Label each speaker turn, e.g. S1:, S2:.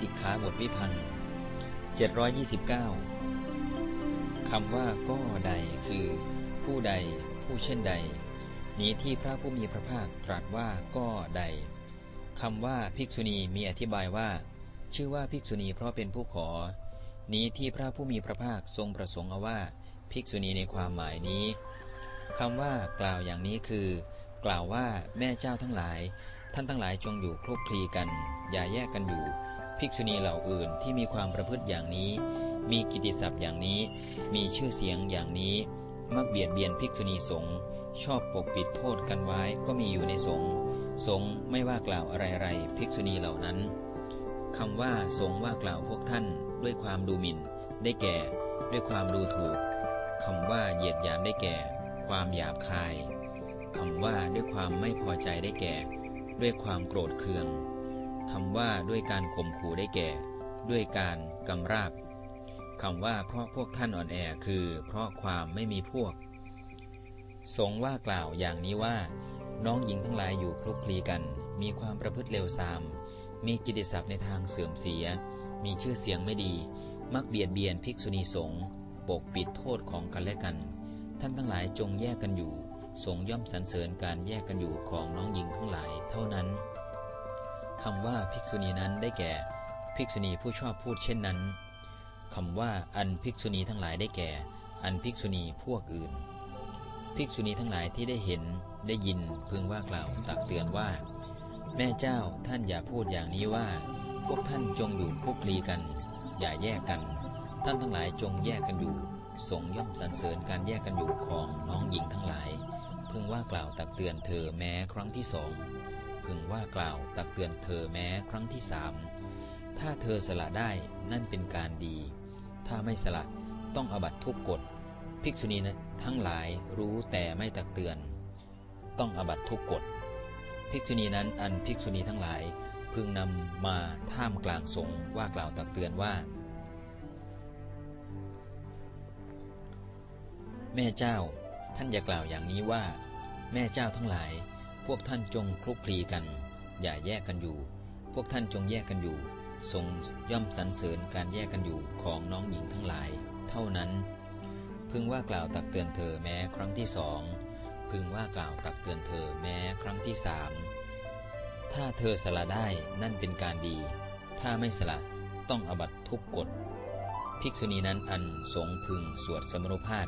S1: สิกขาบทวิพันธ์729 คำว่าก็ใดคือ ผู้ใด ผู้เช่นใด นี้ที่พระผู้มีพระภาคตรัสว่าก็ใดคำว่าภิกษุณีมีอธิบายว่า ชื่อว่าภิกษุณีเพราะเป็นผู้ขอ นี้ที่พระผู้มีพระภาคทรงประสงค์เอาว่า ภิกษุณีในความหมายนี้คำว่ากล่าวอย่างนี้คือ กล่าวว่าแม่เจ้าทั้งหลาย ท่านทั้งหลายจงอยู่คลุกคลีกัน อย่าแยกกันอยู่ ภิกษุณีเหล่าอื่นที่มีความประพฤติอย่างนี้ มีกิตติศัพท์อย่างนี้ มีชื่อเสียงอย่างนี้ มักเบียดเบียนภิกษุณีสงฆ์ชอบปกปิดโทษกันไว้ก็มีอยู่ในสงฆ์สงฆ์ไม่ว่ากล่าวอะไรๆภิกษุณีเหล่านั้นคำว่าสงฆ์ว่ากล่าวพวกท่านด้วยความดูหมิ่น ได้แก่ ด้วยความดูถูกคำว่าเหยียดหยามได้แก่ ความหยาบคายคำว่าด้วยความไม่พอใจได้แก่ ด้วยความโกรธเคือง ว่าด้วยการข่มขู่ได้แก่ ด้วยการกำราบคำว่าเพราะพวกท่านอ่อนแอคือ เพราะความไม่มีพวก สงว่ากล่าวอย่างนี้ว่า น้องหญิงทั้งหลายอยู่คลุกคลีกัน มีความประพฤติเลวทราม มีกิตติศัพท์ในทางเสื่อมเสีย มีชื่อเสียงไม่ดี มักเบียดเบียนภิกษุณีสงฆ์ปกปิดโทษของกันและกัน ท่านทั้งหลายจงแยกกันอยู่ สงย่อมสรรเสริญการแยกกันอยู่ของน้องหญิงทั้งหลายเท่านั้น คำว่าภิกษุณีนั้นได้แก่ ภิกษุณีผู้ชอบพูดเช่นนั้นคำว่าอันภิกษุณีทั้งหลายได้แก่ อันภิกษุณีพวกอื่น ภิกษุณีทั้งหลายที่ได้เห็นได้ยินพึงว่ากล่าวตักเตือนว่า แม่เจ้าท่านอย่าพูดอย่างนี้ว่า พวกท่านจงอยู่คลุกคลีกัน อย่าแยกกัน ท่านทั้งหลายจงแยกกันอยู่ สงย่อมสรรเสริญการแยกกันอยู่ของน้องหญิงทั้งหลาย พึงว่ากล่าวตักเตือนเธอแม้ครั้งที่สอง พึงว่ากล่าวตักเตือนเธอแม้ครั้งที่สามถ้าเธอสละได้นั่นเป็นการดี ถ้าไม่สละต้องอบัตทุกกฎ ภิกษุณีนะทั้งหลายรู้แต่ไม่ตักเตือน ต้องอบัตทุกกฎ ภิกษุณีนั้นอันภิกษุณีทั้งหลาย พึงนำมาท่ามกลางสงฆ์ว่ากล่าวตักเตือนว่า แม่เจ้าท่านอย่ากล่าวอย่างนี้ว่า แม่เจ้าทั้งหลาย พวกท่านจงคลุกคลีกัน อย่าแยกกันอยู่ พวกท่านจงแยกกันอยู่ ทรงย่อมสรรเสริญการแยกกันอยู่ของน้องหญิงทั้งหลาย เท่านั้น พึงว่ากล่าวตักเตือนเธอแม้ครั้งที่สอง พึงว่ากล่าวตักเตือนเธอแม้ครั้งที่สาม ถ้าเธอสละได้นั่นเป็นการดี ถ้าไม่สละต้องอบัตทุกกฎ ภิกษุณีนั้นอันสงพึงสวดสมรุภาพ